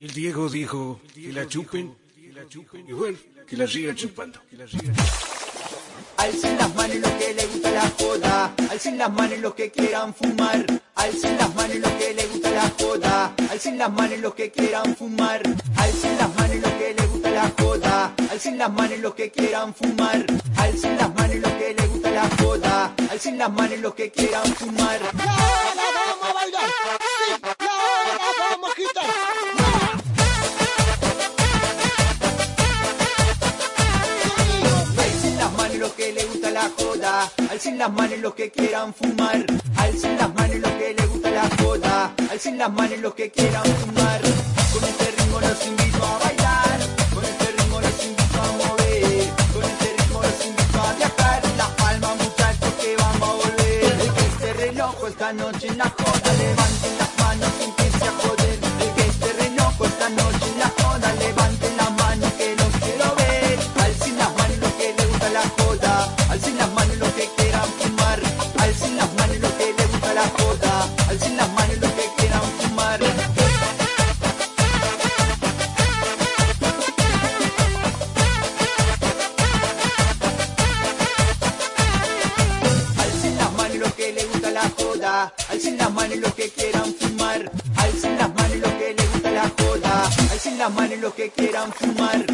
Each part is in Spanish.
El Diego dijo que la chupen, y bueno, que la sigan chupando. Alcen las manos los que le gusta la joda, alcen las manos los que quieran fumar, alcen las manos los que le gusta la joda, alcen las manos los que quieran fumar, alcen las manos los que le gusta la joda, alcen las manos los que quieran fumar, alcen las manos los que le gusta la joda, alcen las manos los que quieran fumar. Alcen las manos los que quieran fumar, alcen las manos los que le gusta la joda, alcen las manos los que quieran fumar. Con este ritmo los invito a bailar, con este ritmo los invito a mover, con este ritmo los invito a viajar. Las palmas muchachos que vamos a volver. El que esté re loco esta noche en la joda, levanten joda, alcen las manos los que quieran fumar, alcen las manos los que le gusta la joda, alcen las manos los que quieran fumar.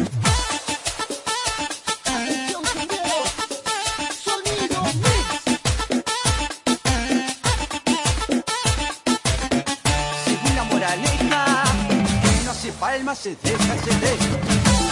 Según la moraleja, que no hace palma se deja, se deja.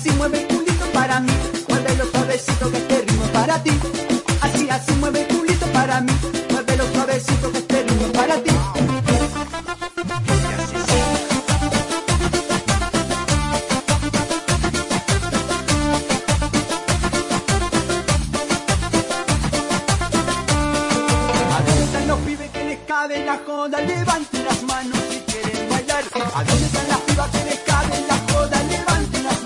así mueve el culito para mí. Muévelo suavecito que este ritmo es para ti. Así, así mueve el culito para mí. Muévelo suavecito que este ritmo es para ti. cabe la joda, levanten las manos si quieren bailar. ¿A dónde están las pibas que les cabe la joda? Levanten las